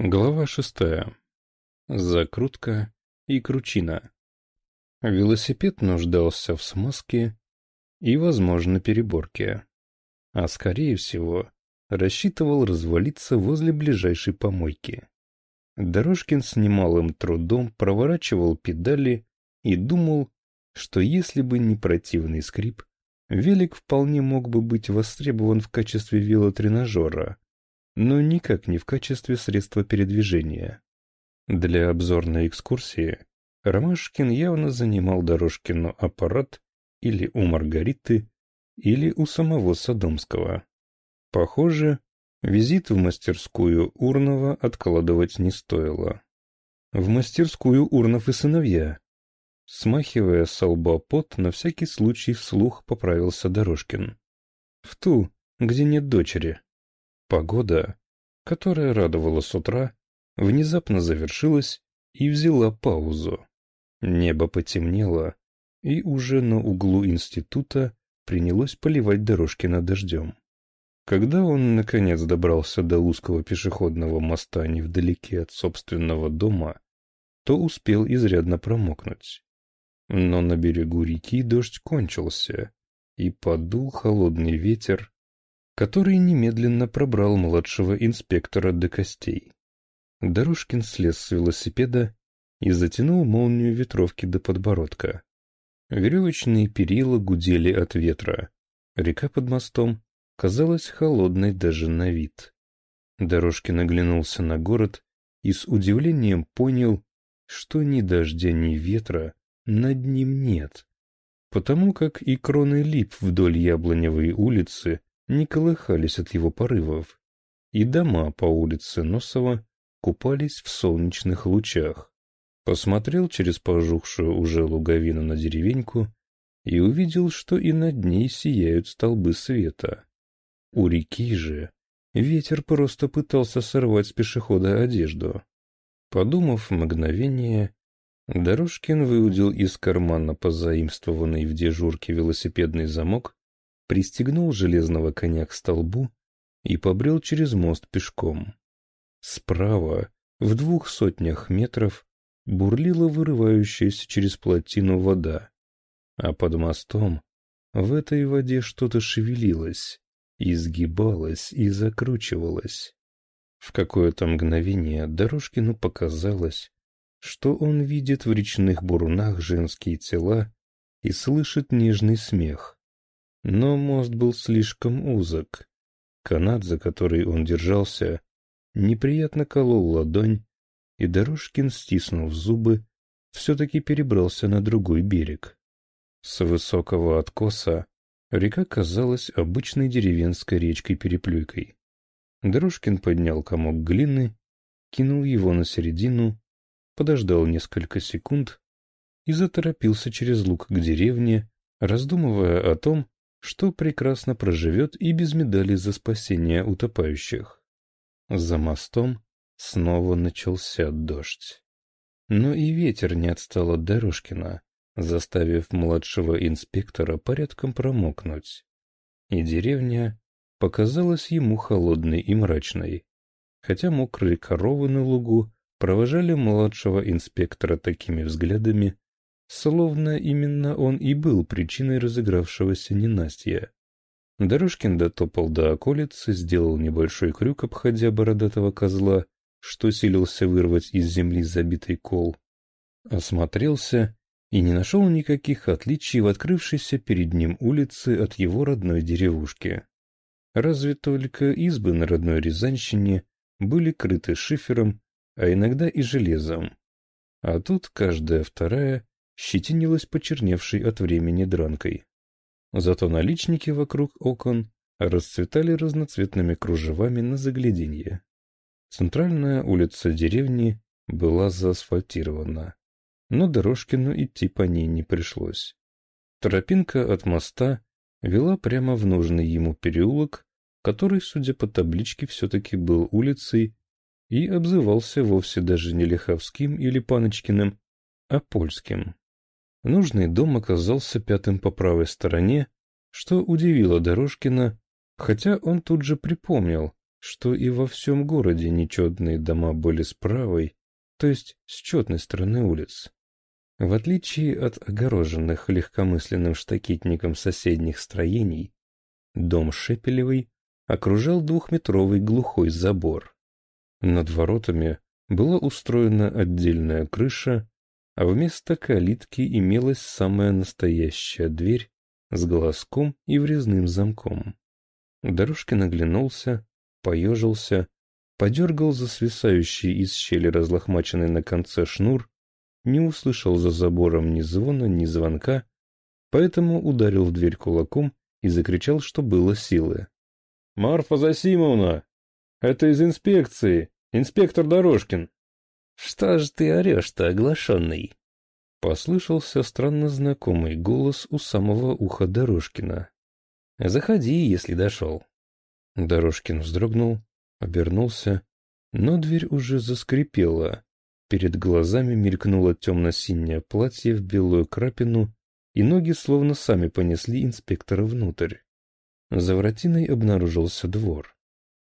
Глава шестая. Закрутка и кручина. Велосипед нуждался в смазке и, возможно, переборке. А, скорее всего, рассчитывал развалиться возле ближайшей помойки. Дорожкин с немалым трудом проворачивал педали и думал, что если бы не противный скрип, велик вполне мог бы быть востребован в качестве велотренажера — но никак не в качестве средства передвижения. Для обзорной экскурсии Ромашкин явно занимал Дорожкину аппарат или у Маргариты, или у самого Садомского. Похоже, визит в мастерскую Урнова откладывать не стоило. В мастерскую Урнов и сыновья. Смахивая с лба пот, на всякий случай вслух поправился Дорожкин. В ту, где нет дочери. Погода, которая радовала с утра, внезапно завершилась и взяла паузу. Небо потемнело, и уже на углу института принялось поливать дорожки над дождем. Когда он, наконец, добрался до узкого пешеходного моста невдалеке от собственного дома, то успел изрядно промокнуть. Но на берегу реки дождь кончился, и подул холодный ветер, который немедленно пробрал младшего инспектора до костей. Дорожкин слез с велосипеда и затянул молнию ветровки до подбородка. Веревочные перила гудели от ветра. Река под мостом казалась холодной даже на вид. Дорожкин оглянулся на город и с удивлением понял, что ни дождя, ни ветра над ним нет, потому как и кроны лип вдоль Яблоневой улицы не колыхались от его порывов, и дома по улице Носова купались в солнечных лучах. Посмотрел через пожухшую уже луговину на деревеньку и увидел, что и над ней сияют столбы света. У реки же ветер просто пытался сорвать с пешехода одежду. Подумав мгновение, Дорожкин выудил из кармана позаимствованный в дежурке велосипедный замок пристегнул железного коня к столбу и побрел через мост пешком. Справа, в двух сотнях метров, бурлила вырывающаяся через плотину вода, а под мостом в этой воде что-то шевелилось, изгибалось и закручивалось. В какое-то мгновение Дорожкину показалось, что он видит в речных бурунах женские тела и слышит нежный смех. Но мост был слишком узок. Канат, за который он держался, неприятно колол ладонь, и Дорожкин, стиснув зубы, все-таки перебрался на другой берег. С высокого откоса река казалась обычной деревенской речкой-переплюйкой. Дорожкин поднял комок глины, кинул его на середину, подождал несколько секунд и заторопился через луг к деревне, раздумывая о том, что прекрасно проживет и без медали за спасение утопающих. За мостом снова начался дождь. Но и ветер не отстал от Дорожкина, заставив младшего инспектора порядком промокнуть. И деревня показалась ему холодной и мрачной, хотя мокрые коровы на лугу провожали младшего инспектора такими взглядами, Словно именно он и был причиной разыгравшегося ненастья. Дорожкин дотопал до околицы, сделал небольшой крюк, обходя бородатого козла, что силился вырвать из земли забитый кол. Осмотрелся и не нашел никаких отличий в открывшейся перед ним улице от его родной деревушки. Разве только избы на родной Рязанщине были крыты шифером, а иногда и железом. А тут каждая вторая щетинилась почерневшей от времени дранкой. Зато наличники вокруг окон расцветали разноцветными кружевами на загляденье. Центральная улица деревни была заасфальтирована, но Дорожкину идти по ней не пришлось. Тропинка от моста вела прямо в нужный ему переулок, который, судя по табличке, все-таки был улицей и обзывался вовсе даже не Лиховским или Паночкиным, а Польским. Нужный дом оказался пятым по правой стороне, что удивило Дорожкина, хотя он тут же припомнил, что и во всем городе нечетные дома были с правой, то есть с четной стороны улиц. В отличие от огороженных легкомысленным штакетником соседних строений, дом Шепелевой окружал двухметровый глухой забор. Над воротами была устроена отдельная крыша, а вместо калитки имелась самая настоящая дверь с глазком и врезным замком. Дорожкин оглянулся, поежился, подергал за свисающий из щели разлохмаченный на конце шнур, не услышал за забором ни звона, ни звонка, поэтому ударил в дверь кулаком и закричал, что было силы. «Марфа Засимовна! Это из инспекции! Инспектор Дорожкин!» «Что ж ты орешь-то, оглашенный?» Послышался странно знакомый голос у самого уха Дорожкина. «Заходи, если дошел». Дорожкин вздрогнул, обернулся, но дверь уже заскрипела. Перед глазами мелькнуло темно-синее платье в белую крапину, и ноги словно сами понесли инспектора внутрь. За воротиной обнаружился двор.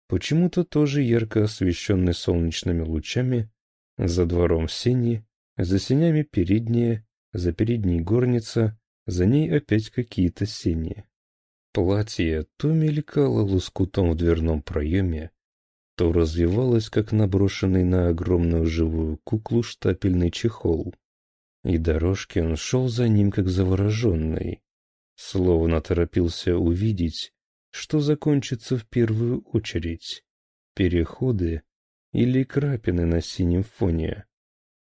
Почему-то тоже ярко освещенный солнечными лучами, за двором сени, за сенями передние, за передней горница, за ней опять какие-то сени. Платье то мелькало лоскутом в дверном проеме, то развивалось, как наброшенный на огромную живую куклу штапельный чехол. И Дорожкин шел за ним, как завороженный, словно торопился увидеть, что закончится в первую очередь. Переходы или крапины на синем фоне.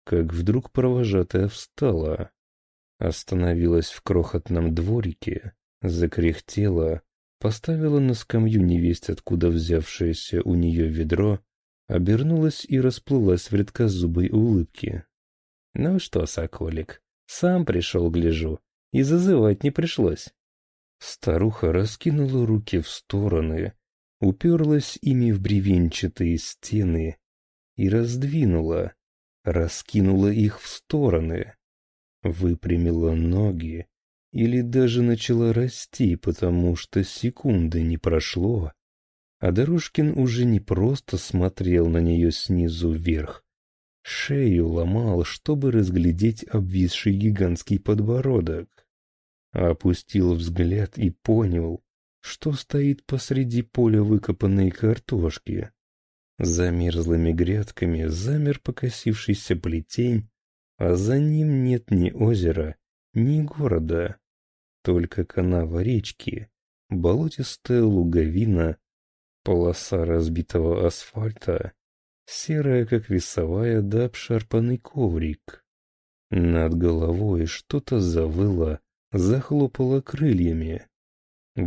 Как вдруг провожатая встала, остановилась в крохотном дворике, закряхтела, поставила на скамью невесть откуда взявшееся у нее ведро, обернулась и расплылась в редкозубой улыбке. «Ну что, соколик, сам пришел, гляжу, и зазывать не пришлось». Старуха раскинула руки в стороны, уперлась ими в бревенчатые стены и раздвинула, раскинула их в стороны, выпрямила ноги или даже начала расти, потому что секунды не прошло, а Дорожкин уже не просто смотрел на нее снизу вверх, шею ломал, чтобы разглядеть обвисший гигантский подбородок. Опустил взгляд и понял, что стоит посреди поля выкопанной картошки. За мерзлыми грядками замер покосившийся плетень, а за ним нет ни озера, ни города, только канава речки, болотистая луговина, полоса разбитого асфальта, серая, как весовая, да обшарпанный коврик. Над головой что-то завыло, захлопало крыльями.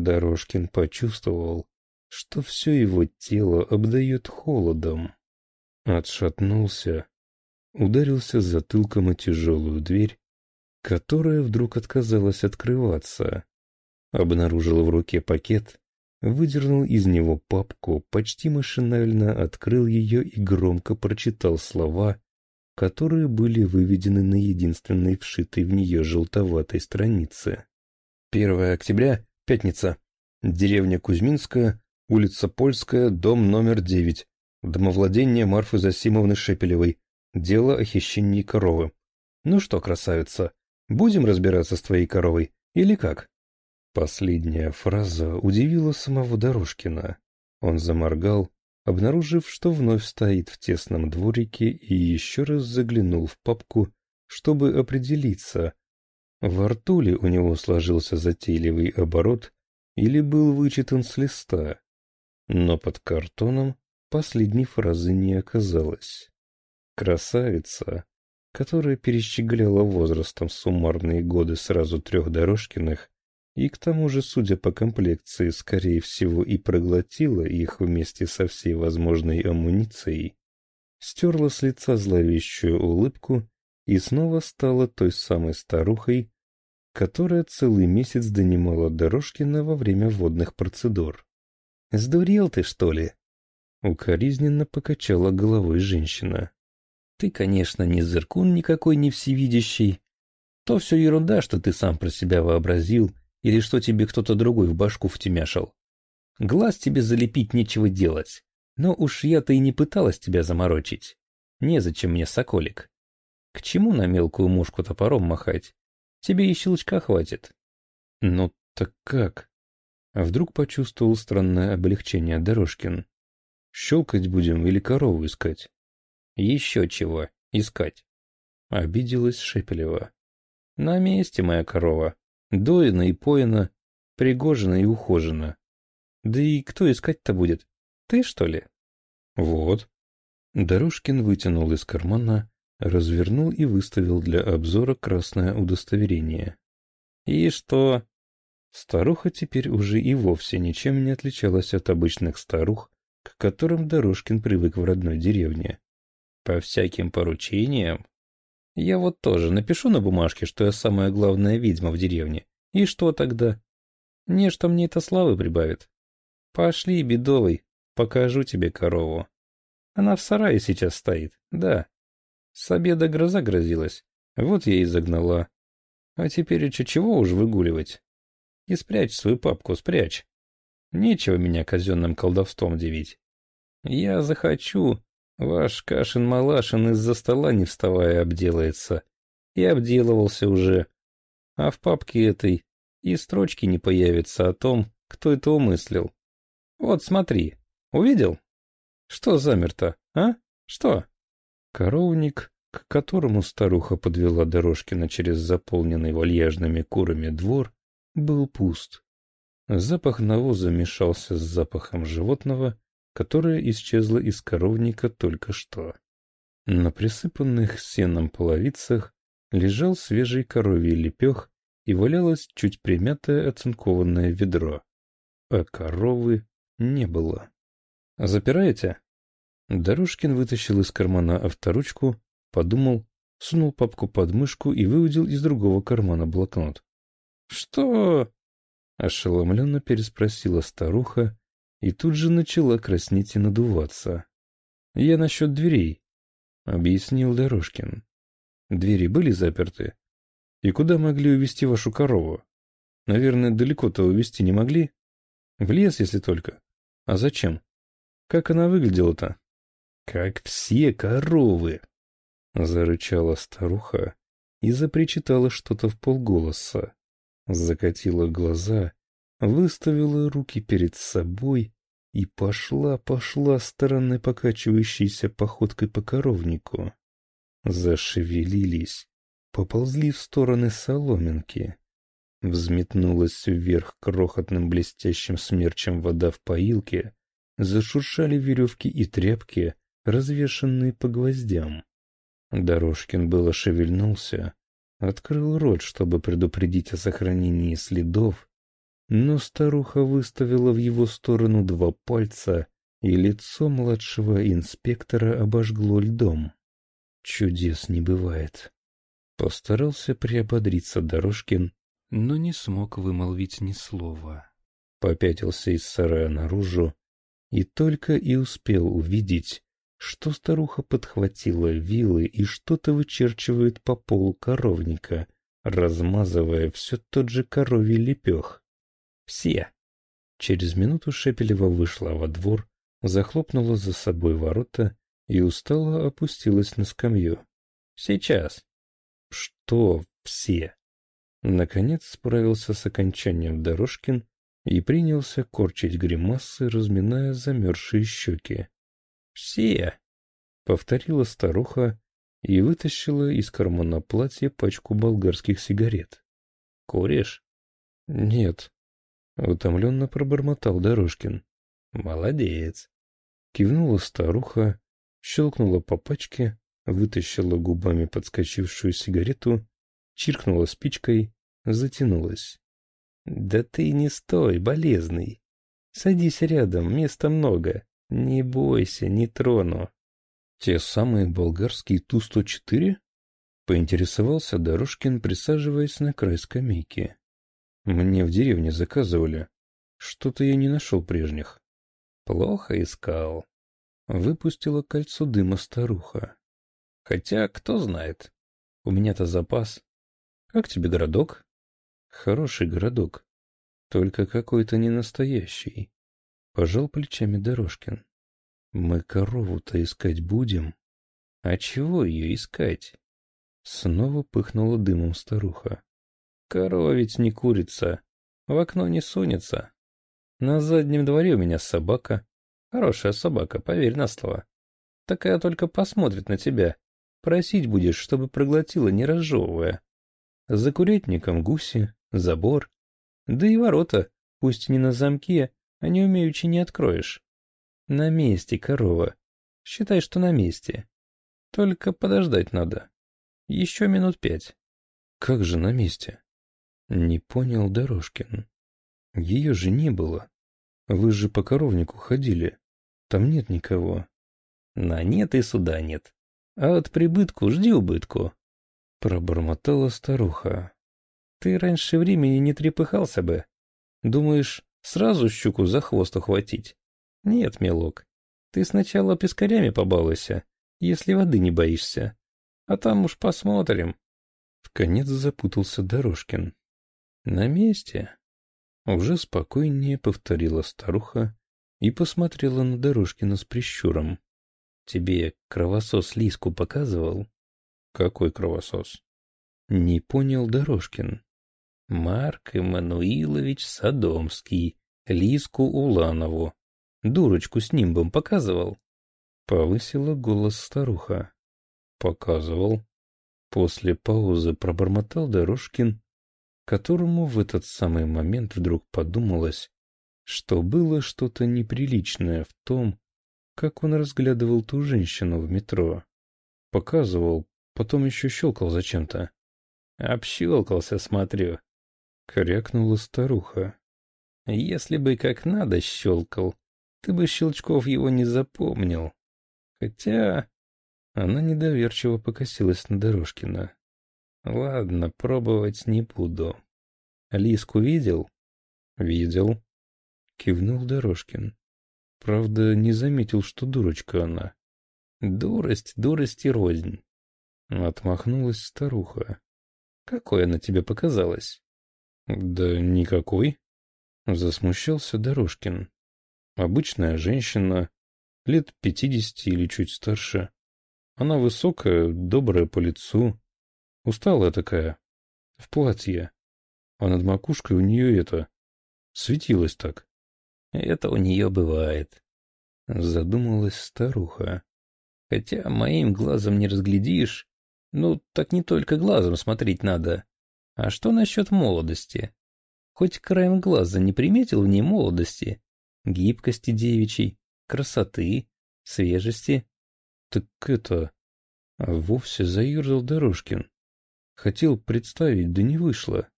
Дорожкин почувствовал, что все его тело обдает холодом. Отшатнулся, ударился затылком о тяжелую дверь, которая вдруг отказалась открываться. Обнаружил в руке пакет, выдернул из него папку, почти машинально открыл ее и громко прочитал слова, которые были выведены на единственной вшитой в нее желтоватой странице. 1 октября, пятница. Деревня Кузьминская, улица Польская, дом номер 9. Домовладение Марфы Засимовны Шепелевой. Дело о хищении коровы. Ну что, красавица, будем разбираться с твоей коровой или как? Последняя фраза удивила самого Дорожкина. Он заморгал, обнаружив, что вновь стоит в тесном дворике и еще раз заглянул в папку, чтобы определиться, во рту ли у него сложился затейливый оборот или был вычитан с листа. Но под картоном последней фразы не оказалось. Красавица, которая перещегляла возрастом суммарные годы сразу трех Дорожкиных, и к тому же, судя по комплекции, скорее всего и проглотила их вместе со всей возможной амуницией, стерла с лица зловещую улыбку и снова стала той самой старухой, которая целый месяц донимала Дорожкина во время водных процедур. «Сдурел ты, что ли?» Укоризненно покачала головой женщина. «Ты, конечно, не зыркун никакой не всевидящий. То все ерунда, что ты сам про себя вообразил, или что тебе кто-то другой в башку втемяшил. Глаз тебе залепить нечего делать. Но уж я-то и не пыталась тебя заморочить. Незачем мне, соколик. К чему на мелкую мушку топором махать? Тебе и щелчка хватит. Ну так как? Вдруг почувствовал странное облегчение Дорожкин. Щелкать будем или корову искать? Еще чего искать. Обиделась Шепелева. На месте моя корова. Доина и поина, пригожена и ухожена. Да и кто искать-то будет? Ты, что ли? Вот. Дорожкин вытянул из кармана, развернул и выставил для обзора красное удостоверение. И что? Старуха теперь уже и вовсе ничем не отличалась от обычных старух, к которым Дорожкин привык в родной деревне. По всяким поручениям? Я вот тоже напишу на бумажке, что я самая главная ведьма в деревне. И что тогда? Не, что мне это славы прибавит. Пошли, бедовый, покажу тебе корову. Она в сарае сейчас стоит, да. С обеда гроза грозилась, вот я и загнала. А теперь еще чего уж выгуливать? И спрячь свою папку, спрячь. Нечего меня казенным колдовством девить. Я захочу, ваш Кашин-Малашин из-за стола не вставая обделается. И обделывался уже. А в папке этой и строчки не появится о том, кто это умыслил. Вот смотри, увидел? Что замерто, а? Что? Коровник, к которому старуха подвела Дорожкина через заполненный вальяжными курами двор, был пуст. Запах навоза мешался с запахом животного, которое исчезло из коровника только что. На присыпанных сеном половицах лежал свежий коровий лепех и валялось чуть примятое оцинкованное ведро. А коровы не было. «Запираете?» Дорожкин вытащил из кармана авторучку, подумал, сунул папку под мышку и выудил из другого кармана блокнот. «Что?» — ошеломленно переспросила старуха и тут же начала краснеть и надуваться. «Я насчет дверей», — объяснил Дорожкин. «Двери были заперты? И куда могли увезти вашу корову? Наверное, далеко-то увезти не могли? В лес, если только. А зачем? Как она выглядела-то? Как все коровы. Зарычала старуха и запричитала что-то в полголоса. Закатила глаза, выставила руки перед собой и пошла-пошла стороной покачивающейся походкой по коровнику. Зашевелились, поползли в стороны соломинки. Взметнулась вверх крохотным блестящим смерчем вода в поилке, зашуршали веревки и тряпки, развешанные по гвоздям. Дорожкин было шевельнулся, открыл рот, чтобы предупредить о сохранении следов, но старуха выставила в его сторону два пальца, и лицо младшего инспектора обожгло льдом. Чудес не бывает. Постарался приободриться Дорожкин, но не смог вымолвить ни слова. Попятился из сарая наружу и только и успел увидеть, что старуха подхватила вилы и что-то вычерчивает по полу коровника, размазывая все тот же коровий лепех. Все. Через минуту Шепелева вышла во двор, захлопнула за собой ворота и устало опустилась на скамью. «Сейчас». «Что все?» Наконец справился с окончанием Дорожкин и принялся корчить гримасы, разминая замерзшие щеки. «Все!» — повторила старуха и вытащила из кармана платья пачку болгарских сигарет. «Куришь?» «Нет», — утомленно пробормотал Дорожкин. «Молодец!» Кивнула старуха, щелкнула по пачке, вытащила губами подскочившую сигарету, чиркнула спичкой, затянулась. «Да ты не стой, болезный. Садись рядом, места много. Не бойся, не трону». «Те самые болгарские Ту-104?» — поинтересовался Дорожкин, присаживаясь на край скамейки. «Мне в деревне заказывали. Что-то я не нашел прежних». «Плохо искал». Выпустила кольцо дыма старуха. «Хотя, кто знает. У меня-то запас. Как тебе городок?» Хороший городок, только какой-то не настоящий. Пожал плечами Дорожкин. Мы корову-то искать будем? А чего ее искать? Снова пыхнула дымом старуха. Корова ведь не курица, в окно не сунется. На заднем дворе у меня собака. Хорошая собака, поверь на слово. Такая только посмотрит на тебя. Просить будешь, чтобы проглотила, не разжевывая. За курятником гуси, забор. Да и ворота, пусть не на замке, а не умеючи не откроешь. На месте, корова. Считай, что на месте. Только подождать надо. Еще минут пять. Как же на месте? Не понял Дорожкин. Ее же не было. Вы же по коровнику ходили. Там нет никого. На нет и суда нет. А от прибытку жди убытку. Пробормотала старуха. Ты раньше времени не трепыхался бы. Думаешь, сразу щуку за хвост ухватить? Нет, мелок. Ты сначала пескарями побалуйся, если воды не боишься. А там уж посмотрим. В конец запутался Дорожкин. На месте. Уже спокойнее повторила старуха и посмотрела на Дорожкина с прищуром. Тебе кровосос Лиску показывал? Какой кровосос? Не понял Дорожкин. Марк Эммануилович Садомский, Лиску Уланову. Дурочку с нимбом показывал? Повысила голос старуха. Показывал. После паузы пробормотал Дорожкин которому в этот самый момент вдруг подумалось, что было что-то неприличное в том, как он разглядывал ту женщину в метро. Показывал, потом еще щелкал зачем-то. «Общелкался, смотрю», — крякнула старуха. «Если бы как надо щелкал, ты бы щелчков его не запомнил. Хотя...» Она недоверчиво покосилась на Дорожкина. Ладно, пробовать не буду. Лиску видел? Видел. Кивнул Дорожкин. Правда, не заметил, что дурочка она. Дурость, дурость и рознь. Отмахнулась старуха. Какой она тебе показалась? Да никакой. Засмущался Дорожкин. Обычная женщина, лет пятидесяти или чуть старше. Она высокая, добрая по лицу, Усталая такая. В платье. А над макушкой у нее это... Светилось так. Это у нее бывает. Задумалась старуха. Хотя моим глазом не разглядишь. Ну, так не только глазом смотреть надо. А что насчет молодости? Хоть краем глаза не приметил в ней молодости, гибкости девичьей, красоты, свежести? Так это... А вовсе заерзал Дорожкин. Хотел представить, да не вышло.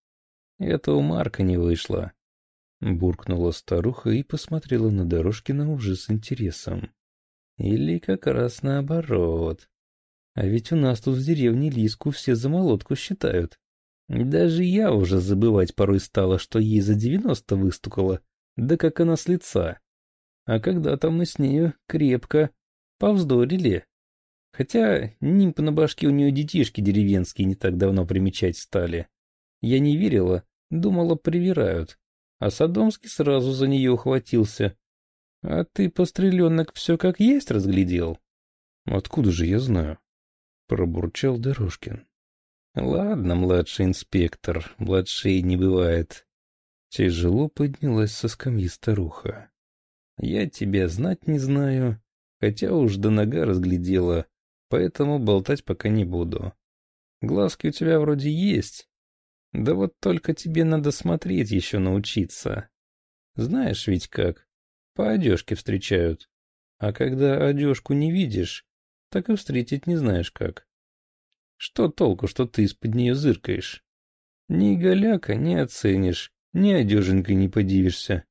Это у Марка не вышло. Буркнула старуха и посмотрела на Дорожкина уже с интересом. Или как раз наоборот. А ведь у нас тут в деревне Лиску все за молотку считают. Даже я уже забывать порой стала, что ей за девяносто выстукало, да как она с лица. А когда-то мы с нею крепко повздорили. Хотя нимб на башке у нее детишки деревенские не так давно примечать стали. Я не верила, думала, привирают. А Садомский сразу за нее ухватился. А ты, постреленок, все как есть разглядел? Откуда же я знаю? Пробурчал Дорожкин. Ладно, младший инспектор, младшей не бывает. Тяжело поднялась со скамьи старуха. Я тебя знать не знаю, хотя уж до нога разглядела, поэтому болтать пока не буду. Глазки у тебя вроде есть. Да вот только тебе надо смотреть еще научиться. Знаешь ведь как? По одежке встречают. А когда одежку не видишь, так и встретить не знаешь как. Что толку, что ты из-под нее зыркаешь? Ни голяка не оценишь, ни одеженкой не подивишься.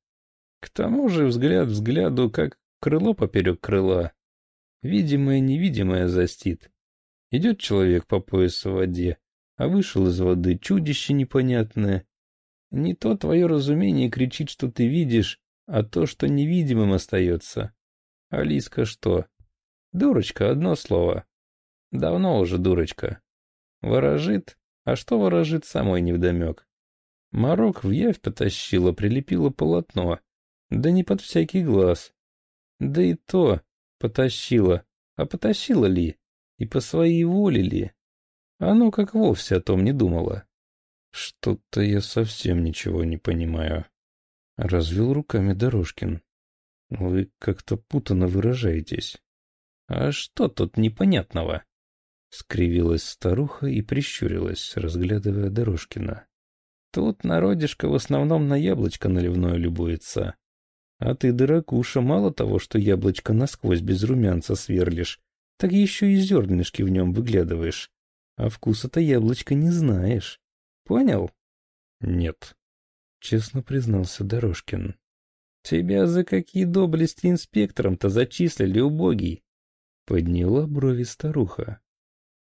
К тому же взгляд взгляду, как крыло поперек крыла. Видимое-невидимое застит. Идет человек по пояс в воде, а вышел из воды чудище непонятное. Не то твое разумение кричит, что ты видишь, а то, что невидимым остается. Алиска что? Дурочка, одно слово. Давно уже дурочка. Ворожит, а что ворожит, самой невдомек. Марок в явь потащила, прилепила полотно. Да не под всякий глаз. Да и то, Потащила. А потащила ли? И по своей воле ли? Оно как вовсе о том не думала. Что-то я совсем ничего не понимаю. Развел руками Дорожкин. Вы как-то путано выражаетесь. А что тут непонятного? Скривилась старуха и прищурилась, разглядывая Дорожкина. Тут народишко в основном на яблочко наливное любуется. А ты, дырокуша, мало того, что яблочко насквозь без румянца сверлишь, так еще и зернышки в нем выглядываешь. А вкуса-то яблочко не знаешь. Понял? Нет. Честно признался Дорожкин. Тебя за какие доблести инспектором-то зачислили, убогий? Подняла брови старуха.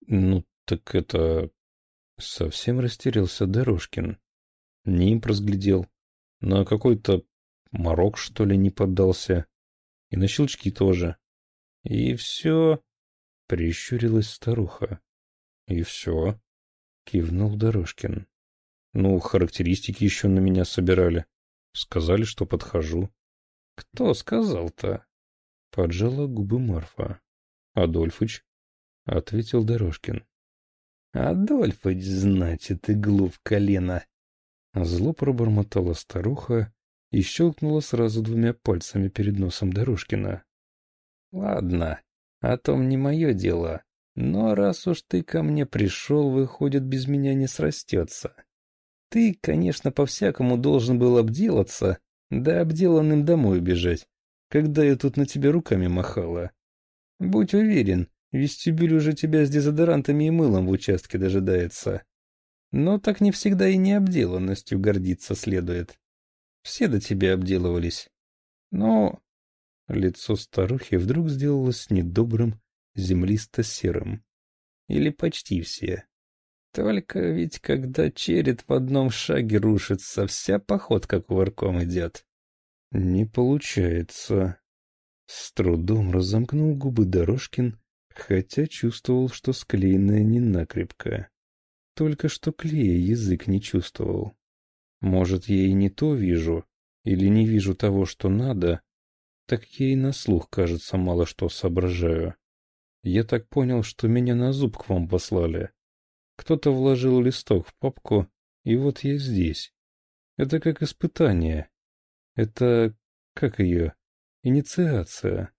Ну, так это... Совсем растерялся Дорожкин. Нимб разглядел. На какой-то морок, что ли, не поддался. И на щелчки тоже. И все... Прищурилась старуха. И все. Кивнул Дорожкин. Ну, характеристики еще на меня собирали. Сказали, что подхожу. Кто сказал-то? Поджала губы Марфа. Адольфыч. Ответил Дорожкин. Адольфыч, значит, и глуп колено. Зло пробормотала старуха и щелкнула сразу двумя пальцами перед носом Дорожкина. Ладно, о том не мое дело. Но раз уж ты ко мне пришел, выходит, без меня не срастется. Ты, конечно, по-всякому должен был обделаться, да обделанным домой бежать, когда я тут на тебя руками махала. Будь уверен, вестибюль уже тебя с дезодорантами и мылом в участке дожидается. Но так не всегда и необделанностью гордиться следует. Все до тебя обделывались. Но... Лицо старухи вдруг сделалось недобрым, землисто-серым. Или почти все. Только ведь когда черед в одном шаге рушится, вся походка кувырком идет. Не получается. С трудом разомкнул губы Дорожкин, хотя чувствовал, что склеенная не накрепко. Только что клея язык не чувствовал. Может, я и не то вижу, или не вижу того, что надо, так я и на слух, кажется, мало что соображаю. Я так понял, что меня на зуб к вам послали. Кто-то вложил листок в папку, и вот я здесь. Это как испытание. Это... как ее? Инициация.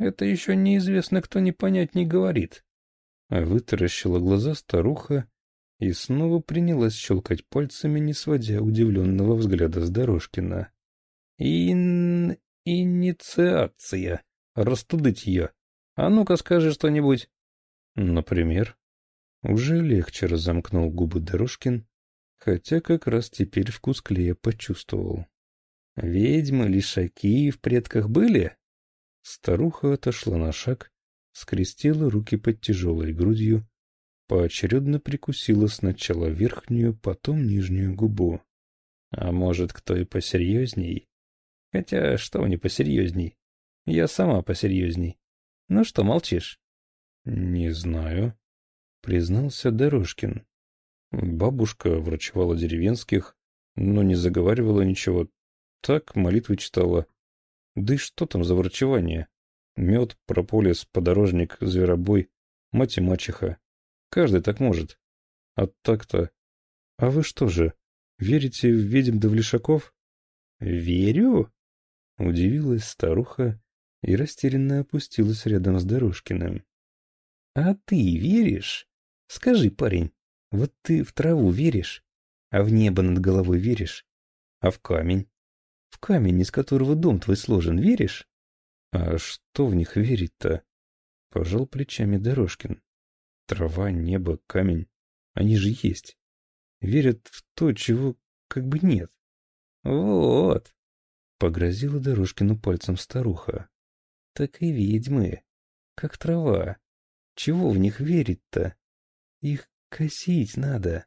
Это еще неизвестно, кто не понять не говорит. А вытаращила глаза старуха и снова принялась щелкать пальцами, не сводя удивленного взгляда с Дорожкина. «Ин... инициация. Растудыть ее. А ну-ка скажи что-нибудь. Например? Уже легче разомкнул губы Дорожкин, хотя как раз теперь вкус клея почувствовал. Ведьмы, лишаки в предках были? Старуха отошла на шаг, скрестила руки под тяжелой грудью, поочередно прикусила сначала верхнюю, потом нижнюю губу. А может, кто и посерьезней? Хотя, что не посерьезней? Я сама посерьезней. Ну что молчишь? Не знаю, признался Дорожкин. Бабушка врачевала деревенских, но не заговаривала ничего. Так молитвы читала. Да и что там за врачевание? Мед, прополис, подорожник, зверобой, мать и мачеха. Каждый так может. А так-то... А вы что же, верите в ведьм да в лишаков? Верю? Удивилась старуха и растерянно опустилась рядом с Дорожкиным. — А ты веришь? Скажи, парень, вот ты в траву веришь? А в небо над головой веришь? А в камень? В камень, из которого дом твой сложен, веришь? — А что в них верить-то? — пожал плечами Дорожкин. — Трава, небо, камень. Они же есть. Верят в то, чего как бы нет. — Вот! — погрозила Дорожкину пальцем старуха так и ведьмы, как трава. Чего в них верить-то? Их косить надо.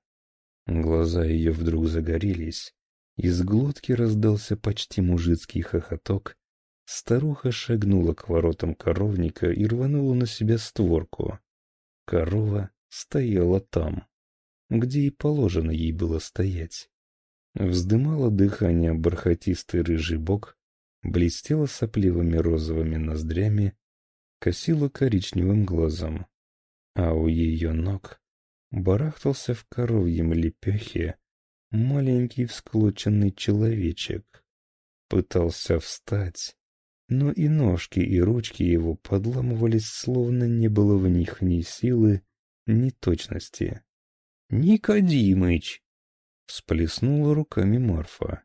Глаза ее вдруг загорелись. Из глотки раздался почти мужицкий хохоток. Старуха шагнула к воротам коровника и рванула на себя створку. Корова стояла там, где и положено ей было стоять. Вздымала дыхание бархатистый рыжий бок, блестела сопливыми розовыми ноздрями, косила коричневым глазом, а у ее ног барахтался в коровьем лепехе маленький всклоченный человечек. Пытался встать, но и ножки, и ручки его подламывались, словно не было в них ни силы, ни точности. «Никодимыч!» — всплеснула руками Марфа.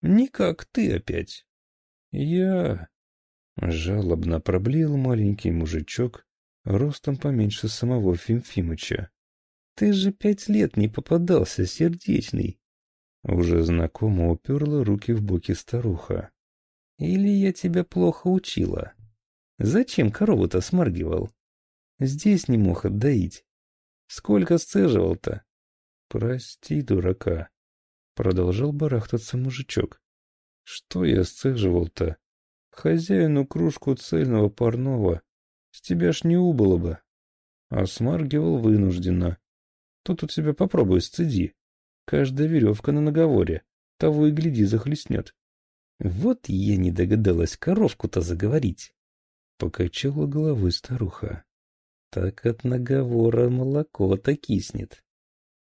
«Никак ты опять!» «Я...» — жалобно проблеял маленький мужичок, ростом поменьше самого Фимфимыча. «Ты же пять лет не попадался, сердечный!» Уже знакомо уперла руки в боки старуха. Или я тебя плохо учила? Зачем корову-то смаргивал? Здесь не мог отдоить. Сколько сцеживал-то? Прости, дурака. Продолжал барахтаться мужичок. Что я сцеживал-то? Хозяину кружку цельного парного. С тебя ж не убыло бы. А смаргивал вынужденно. Тут у тебя попробуй сцеди. Каждая веревка на наговоре. Того и гляди захлестнет. Вот я не догадалась коровку-то заговорить. Покачала головой старуха. Так от наговора молоко-то киснет.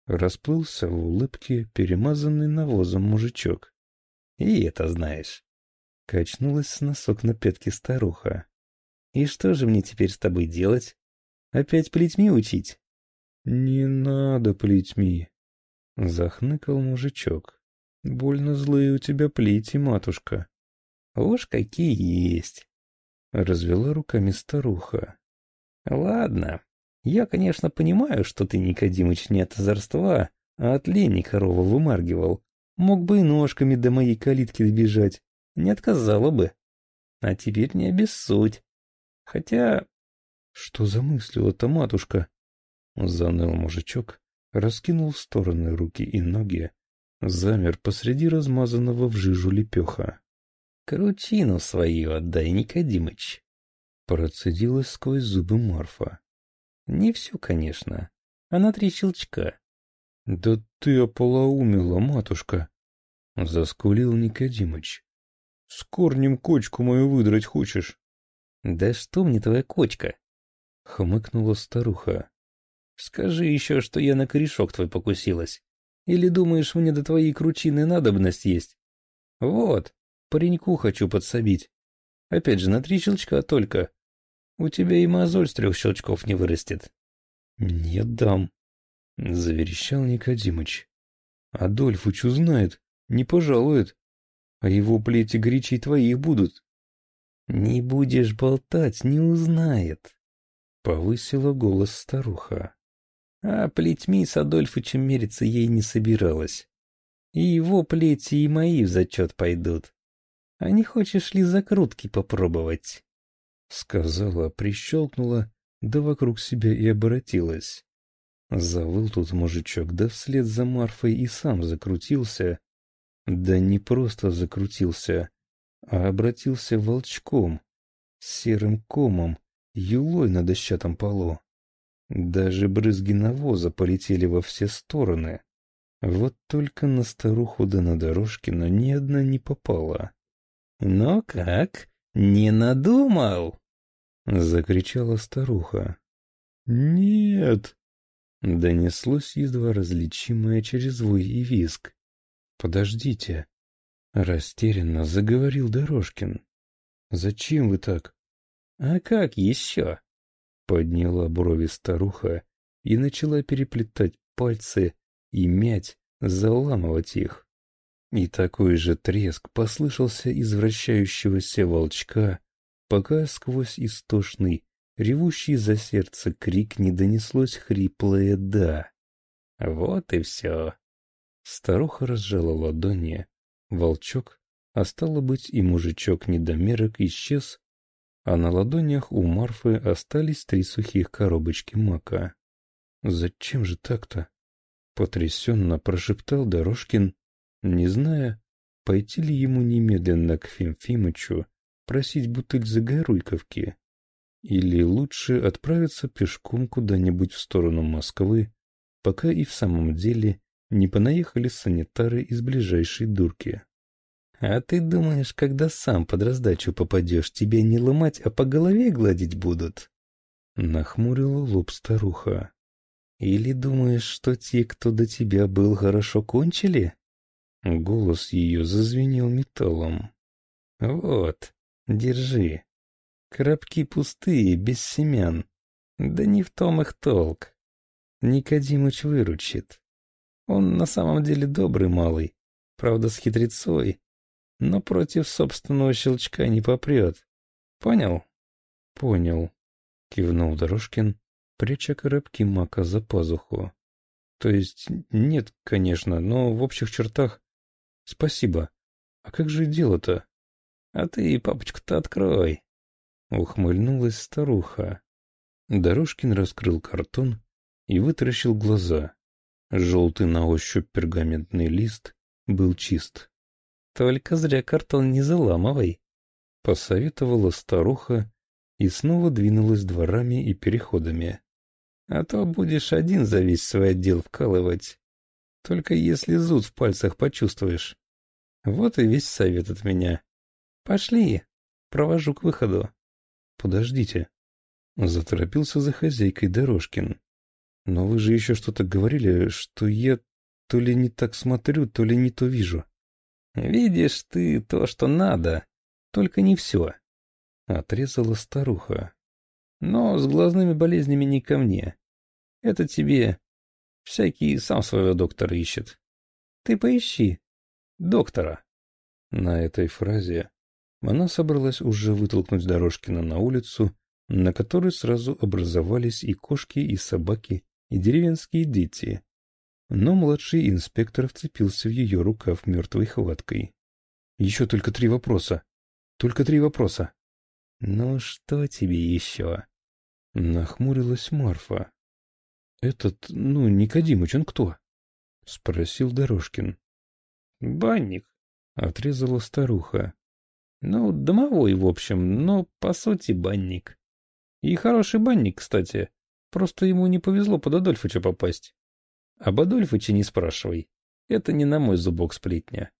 Расплылся в улыбке перемазанный навозом мужичок. И это знаешь. Качнулась с носок на пятки старуха. И что же мне теперь с тобой делать? Опять плетьми учить? Не надо плетьми. Захныкал мужичок. Больно злые у тебя плети, матушка. Уж какие есть. Развела руками старуха. Ладно, я, конечно, понимаю, что ты, Никодимыч, не от озорства, а от лени корова вымаргивал. Мог бы и ножками до моей калитки добежать. Не отказала бы. А теперь не обессудь. Хотя... Что замыслила-то матушка? Заныл мужичок, раскинул в стороны руки и ноги, Замер посреди размазанного в жижу лепеха. — Кручину свою отдай, Никодимыч! — процедила сквозь зубы Марфа. — Не всю, конечно, а на три щелчка. — Да ты ополоумела, матушка! — заскулил Никодимыч. — С корнем кочку мою выдрать хочешь? — Да что мне твоя кочка? — хмыкнула старуха. — Скажи еще, что я на корешок твой покусилась. Или думаешь, мне до твоей кручины надобность есть? Вот, пареньку хочу подсобить. Опять же, на три щелчка только. У тебя и мозоль с трех щелчков не вырастет. — Не дам, — заверещал Никодимыч. — Адольфыч узнает, не пожалует, а его плети горячей твоих будут. — Не будешь болтать, не узнает, — повысила голос старуха. А плетьми с Адольфычем мериться ей не собиралась. И его плети и мои в зачет пойдут. А не хочешь ли закрутки попробовать? Сказала, прищелкнула, да вокруг себя и обратилась. Завыл тут мужичок, да вслед за Марфой и сам закрутился. Да не просто закрутился, а обратился волчком, серым комом, юлой на дощатом полу. Даже брызги навоза полетели во все стороны. Вот только на старуху да на Дорожкина ни одна не попала. «Но «Ну как? Не надумал?» — закричала старуха. «Нет!» — донеслось едва различимое через вой и визг. «Подождите!» — растерянно заговорил Дорожкин. «Зачем вы так?» «А как еще?» Подняла брови старуха и начала переплетать пальцы и мять, заламывать их. И такой же треск послышался из вращающегося волчка, пока сквозь истошный, ревущий за сердце крик не донеслось хриплое «да». Вот и все. Старуха разжала ладони. Волчок, а стало быть и мужичок-недомерок исчез, а на ладонях у Марфы остались три сухих коробочки мака. «Зачем же так-то?» — потрясенно прошептал Дорожкин, не зная, пойти ли ему немедленно к Фимфимычу просить бутыль загоруйковки, или лучше отправиться пешком куда-нибудь в сторону Москвы, пока и в самом деле не понаехали санитары из ближайшей дурки. А ты думаешь, когда сам под раздачу попадешь, тебя не ломать, а по голове гладить будут? Нахмурила лоб старуха. Или думаешь, что те, кто до тебя был, хорошо кончили? Голос ее зазвенел металлом. Вот, держи. Коробки пустые, без семян. Да не в том их толк. Никодимыч выручит. Он на самом деле добрый малый, правда с хитрецой, но против собственного щелчка не попрет. Понял? Понял, кивнул Дорожкин, пряча коробки мака за пазуху. То есть нет, конечно, но в общих чертах спасибо. А как же дело-то? А ты, папочку-то, открой. Ухмыльнулась старуха. Дорожкин раскрыл картон и вытаращил глаза. Желтый на ощупь пергаментный лист был чист. Только зря картон не заламывай, — посоветовала старуха и снова двинулась дворами и переходами. А то будешь один за весь свой отдел вкалывать. Только если зуд в пальцах почувствуешь. Вот и весь совет от меня. Пошли, провожу к выходу. Подождите. Заторопился за хозяйкой Дорожкин. Но вы же еще что-то говорили, что я то ли не так смотрю, то ли не то вижу. «Видишь ты то, что надо, только не все», — отрезала старуха. «Но с глазными болезнями не ко мне. Это тебе всякий сам своего доктора ищет. Ты поищи доктора». На этой фразе она собралась уже вытолкнуть Дорожкина на улицу, на которой сразу образовались и кошки, и собаки, и деревенские дети, но младший инспектор вцепился в ее рукав мертвой хваткой. «Еще только три вопроса. Только три вопроса». «Ну что тебе еще?» Нахмурилась Марфа. «Этот, ну, Никодимыч, он кто?» — спросил Дорожкин. «Банник», — отрезала старуха. «Ну, домовой, в общем, но, по сути, банник. И хороший банник, кстати. Просто ему не повезло под Адольфыча попасть. Об Адольфыче не спрашивай. Это не на мой зубок сплетня.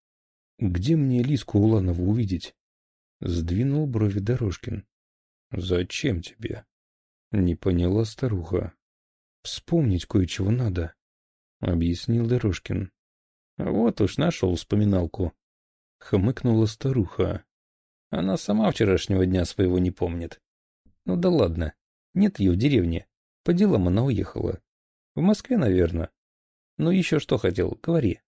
Где мне Лиску Уланову увидеть? Сдвинул брови Дорожкин. Зачем тебе? Не поняла старуха. Вспомнить кое-чего надо, объяснил Дорожкин. Вот уж нашел вспоминалку. Хмыкнула старуха. Она сама вчерашнего дня своего не помнит. Ну да ладно, нет ее в деревне. По делам она уехала. В Москве, наверное. Ну еще что хотел, говори.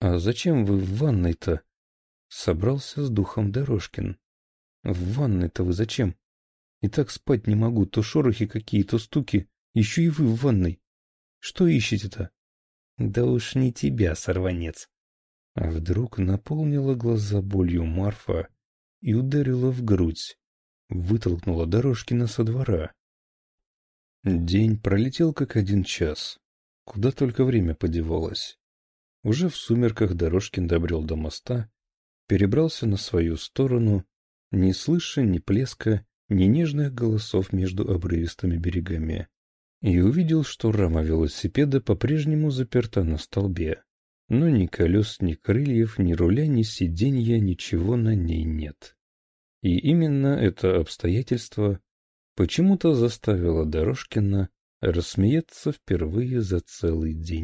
А зачем вы в ванной-то? Собрался с духом Дорожкин. В ванной-то вы зачем? И так спать не могу, то шорохи какие, то стуки. Еще и вы в ванной. Что ищете-то? Да уж не тебя, сорванец. А вдруг наполнила глаза болью Марфа и ударила в грудь. Вытолкнула Дорожкина со двора. День пролетел как один час. Куда только время подевалось. Уже в сумерках Дорожкин добрел до моста, перебрался на свою сторону, не слыша ни плеска, ни нежных голосов между обрывистыми берегами, и увидел, что рама велосипеда по-прежнему заперта на столбе, но ни колес, ни крыльев, ни руля, ни сиденья, ничего на ней нет. И именно это обстоятельство почему-то заставило Дорожкина рассмеяться впервые за целый день.